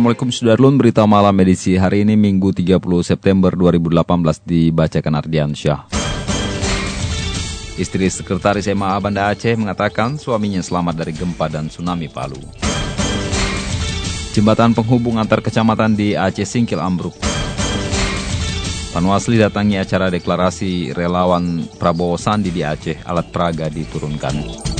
Assalamualaikum Sudarlun, berita malam edisi hari ini Minggu 30 September 2018 dibacakan Ardian Syah. Istri Sekretaris MA Banda Aceh mengatakan suaminya selamat dari gempa dan tsunami Palu. Jembatan penghubung antar kecamatan di Aceh Singkil ambruk. Panwasli datangi acara deklarasi relawan Prabowo Sandi di Aceh, alat peraga diturunkan.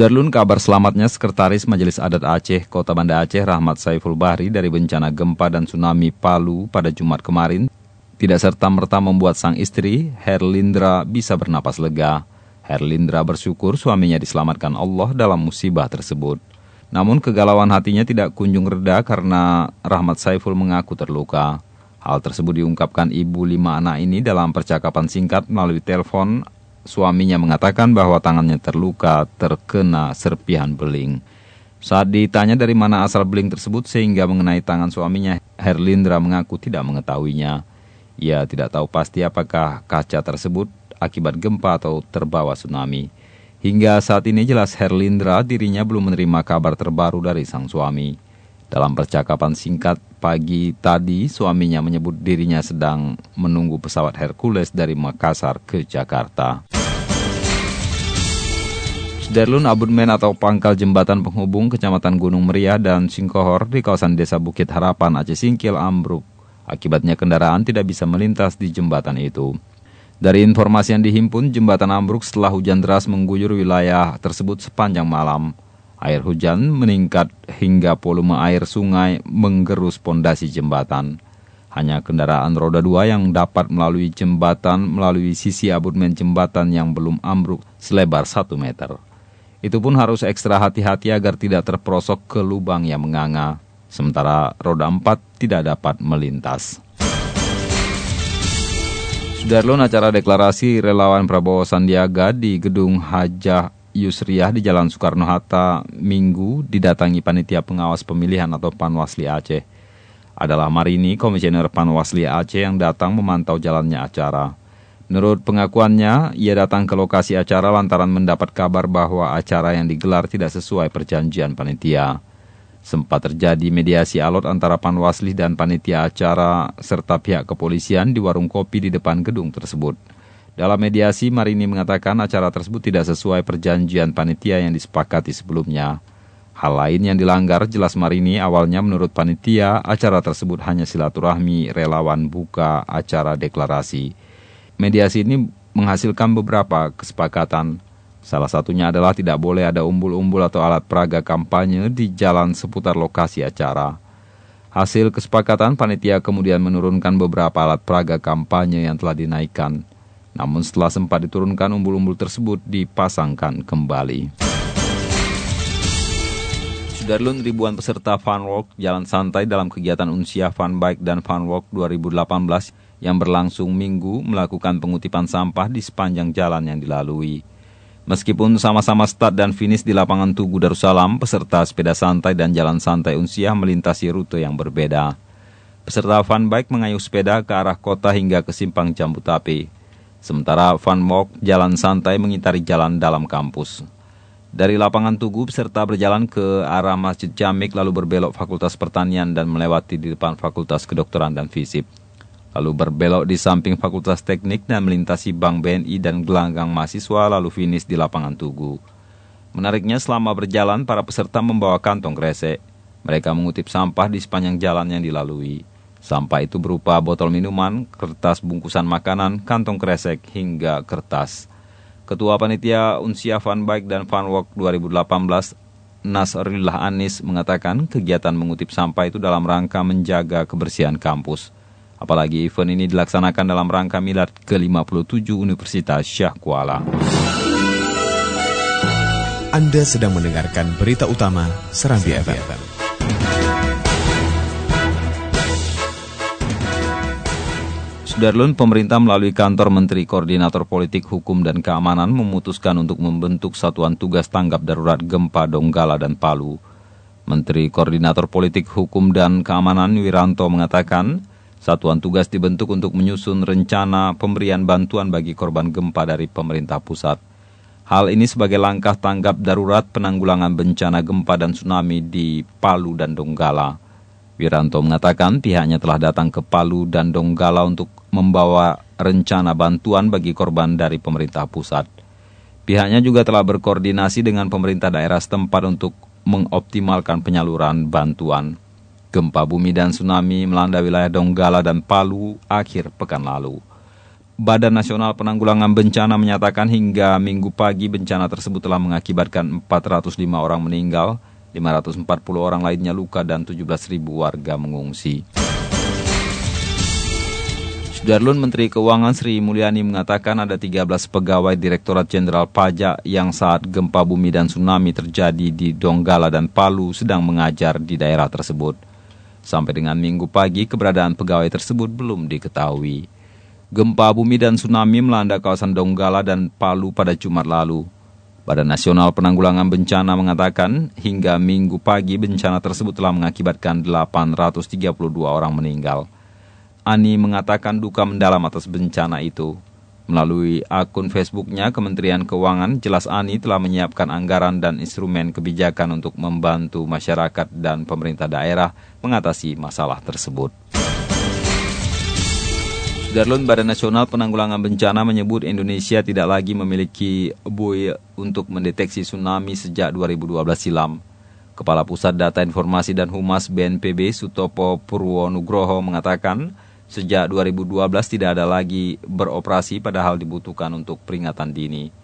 Sudarlun kabar selamatnya Sekretaris Majelis Adat Aceh Kota Banda Aceh Rahmat Saiful Bahri dari bencana gempa dan tsunami Palu pada Jumat kemarin tidak serta-merta membuat sang istri Herlindra bisa bernapas lega. Herlindra bersyukur suaminya diselamatkan Allah dalam musibah tersebut. Namun kegalauan hatinya tidak kunjung reda karena Rahmat Saiful mengaku terluka. Hal tersebut diungkapkan ibu lima anak ini dalam percakapan singkat melalui telepon suaminya mengatakan bahwa tangannya terluka terkena serpihan beling. Saat ditanya dari mana asal beling tersebut sehingga mengenai tangan suaminya, Herlindra mengaku tidak mengetahuinya. Ia tidak tahu pasti apakah kaca tersebut akibat gempa atau terbawa tsunami. Hingga saat ini jelas Herlindra dirinya belum menerima kabar terbaru dari sang suami. Dalam percakapan singkat pagi tadi, suaminya menyebut dirinya sedang menunggu pesawat Hercules dari Makassar ke Jakarta. Sudarlun abunmen atau pangkal jembatan penghubung Kecamatan Gunung Meriah dan Singkohor di kawasan Desa Bukit Harapan Aceh Singkil ambruk. Akibatnya kendaraan tidak bisa melintas di jembatan itu. Dari informasi yang dihimpun, jembatan ambruk setelah hujan deras mengguyur wilayah tersebut sepanjang malam. Air hujan meningkat hingga volume air sungai menggerus pondasi jembatan. Hanya kendaraan roda dua yang dapat melalui jembatan melalui sisi abutmen jembatan yang belum ambruk selebar 1 meter. Itu pun harus ekstra hati-hati agar tidak terperosok ke lubang yang menganga. Sementara roda empat tidak dapat melintas. Sudarlun acara deklarasi relawan Prabowo Sandiaga di Gedung Hajah Yusriah di Jalan Soekarno-Hatta Minggu didatangi panitia pengawas pemilihan atau Panwasli Aceh. Adalah Marini, komisioner Panwasli Aceh yang datang memantau jalannya acara. Menurut pengakuannya, ia datang ke lokasi acara lantaran mendapat kabar bahwa acara yang digelar tidak sesuai perjanjian panitia. Sempat terjadi mediasi alot antara Panwasli dan panitia acara serta pihak kepolisian di warung kopi di depan gedung tersebut. Dalam mediasi, Marini mengatakan acara tersebut tidak sesuai perjanjian panitia yang disepakati sebelumnya. Hal lain yang dilanggar jelas Marini awalnya menurut panitia, acara tersebut hanya silaturahmi relawan buka acara deklarasi. Mediasi ini menghasilkan beberapa kesepakatan. Salah satunya adalah tidak boleh ada umbul-umbul atau alat peraga kampanye di jalan seputar lokasi acara. Hasil kesepakatan, panitia kemudian menurunkan beberapa alat peraga kampanye yang telah dinaikkan. Namun setelah sempat diturunkan umbul-umbul tersebut dipasangkan kembali. Sudarlun ribuan peserta Fun Walk jalan santai dalam kegiatan Unsia Fun Bike dan Fun Walk 2018 yang berlangsung minggu melakukan pengutipan sampah di sepanjang jalan yang dilalui. Meskipun sama-sama start dan finish di lapangan Tugu Darussalam, peserta sepeda santai dan jalan santai Unsiah melintasi rute yang berbeda. Peserta Fun Bike mengayuh sepeda ke arah kota hingga ke simpang Jambu Tapi. Sementara Fun Walk jalan santai mengitari jalan dalam kampus. Dari lapangan Tugu, peserta berjalan ke arah Masjid Jamik lalu berbelok Fakultas Pertanian dan melewati di depan Fakultas Kedokteran dan Fisip. Lalu berbelok di samping Fakultas Teknik dan melintasi Bank BNI dan gelanggang mahasiswa lalu finish di lapangan Tugu. Menariknya selama berjalan para peserta membawa kantong kresek. Mereka mengutip sampah di sepanjang jalan yang dilalui. Sampah itu berupa botol minuman, kertas bungkusan makanan, kantong kresek, hingga kertas. Ketua Panitia Unsia Fun Bike dan Fun Walk 2018, Nasrillah Anis mengatakan kegiatan mengutip sampah itu dalam rangka menjaga kebersihan kampus. Apalagi event ini dilaksanakan dalam rangka milad ke-57 Universitas Syah Kuala. Anda sedang mendengarkan berita utama Serambi FM. Sudarlun, pemerintah melalui kantor Menteri Koordinator Politik Hukum dan Keamanan memutuskan untuk membentuk satuan tugas tanggap darurat gempa Donggala dan Palu. Menteri Koordinator Politik Hukum dan Keamanan Wiranto mengatakan, satuan tugas dibentuk untuk menyusun rencana pemberian bantuan bagi korban gempa dari pemerintah pusat. Hal ini sebagai langkah tanggap darurat penanggulangan bencana gempa dan tsunami di Palu dan Donggala. Wiranto mengatakan pihaknya telah datang ke Palu dan Donggala untuk membawa rencana bantuan bagi korban dari pemerintah pusat. Pihaknya juga telah berkoordinasi dengan pemerintah daerah setempat untuk mengoptimalkan penyaluran bantuan. Gempa bumi dan tsunami melanda wilayah Donggala dan Palu akhir pekan lalu. Badan Nasional Penanggulangan Bencana menyatakan hingga minggu pagi bencana tersebut telah mengakibatkan 405 orang meninggal, 540 orang lainnya luka dan 17.000 warga mengungsi. Sudarlun Menteri Keuangan Sri Mulyani mengatakan ada 13 pegawai Direktorat Jenderal Pajak yang saat gempa bumi dan tsunami terjadi di Donggala dan Palu sedang mengajar di daerah tersebut. Sampai dengan minggu pagi, keberadaan pegawai tersebut belum diketahui. Gempa bumi dan tsunami melanda kawasan Donggala dan Palu pada Jumat lalu. Badan Nasional Penanggulangan Bencana mengatakan hingga minggu pagi bencana tersebut telah mengakibatkan 832 orang meninggal. Ani mengatakan duka mendalam atas bencana itu. Melalui akun Facebooknya, Kementerian Keuangan jelas Ani telah menyiapkan anggaran dan instrumen kebijakan untuk membantu masyarakat dan pemerintah daerah mengatasi masalah tersebut. Darlun Badan Nasional Penanggulangan Bencana menyebut Indonesia tidak lagi memiliki buoy untuk mendeteksi tsunami sejak 2012 silam. Kepala Pusat Data Informasi dan Humas BNPB Sutopo Purwonugroho mengatakan, sejak 2012 tidak ada lagi beroperasi padahal dibutuhkan untuk peringatan dini.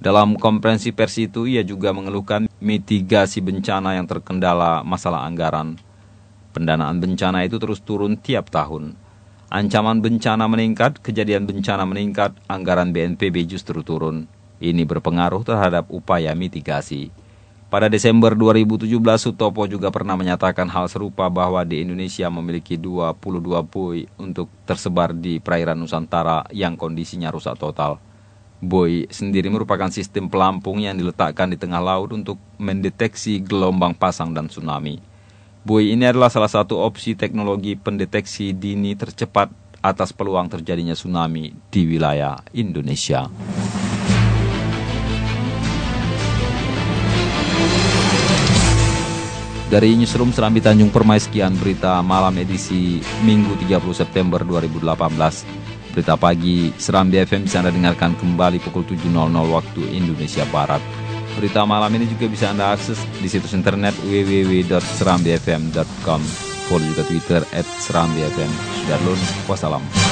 Dalam konferensi pers itu, ia juga mengeluhkan mitigasi bencana yang terkendala masalah anggaran. Pendanaan bencana itu terus turun tiap tahun. Ancaman bencana meningkat, kejadian bencana meningkat, anggaran BNPB justru turun. Ini berpengaruh terhadap upaya mitigasi. Pada Desember 2017, Sutopo juga pernah menyatakan hal serupa bahwa di Indonesia memiliki 22 buoy untuk tersebar di perairan Nusantara yang kondisinya rusak total. Buoy sendiri merupakan sistem pelampung yang diletakkan di tengah laut untuk mendeteksi gelombang pasang dan tsunami. Buoy ini adalah salah satu opsi teknologi pendeteksi dini tercepat atas peluang terjadinya tsunami di wilayah Indonesia. Dari Newsroom Serambi Tanjung Permai sekian berita malam edisi Minggu 30 September 2018. Berita pagi Serambi FM bisa Anda dengarkan kembali pukul 7.00 waktu Indonesia Barat. Berita malam ini juga bisa Anda akses di situs internet www.serambifm.com. Follow juga Twitter at serambifm. Sudah wassalam.